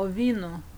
ovino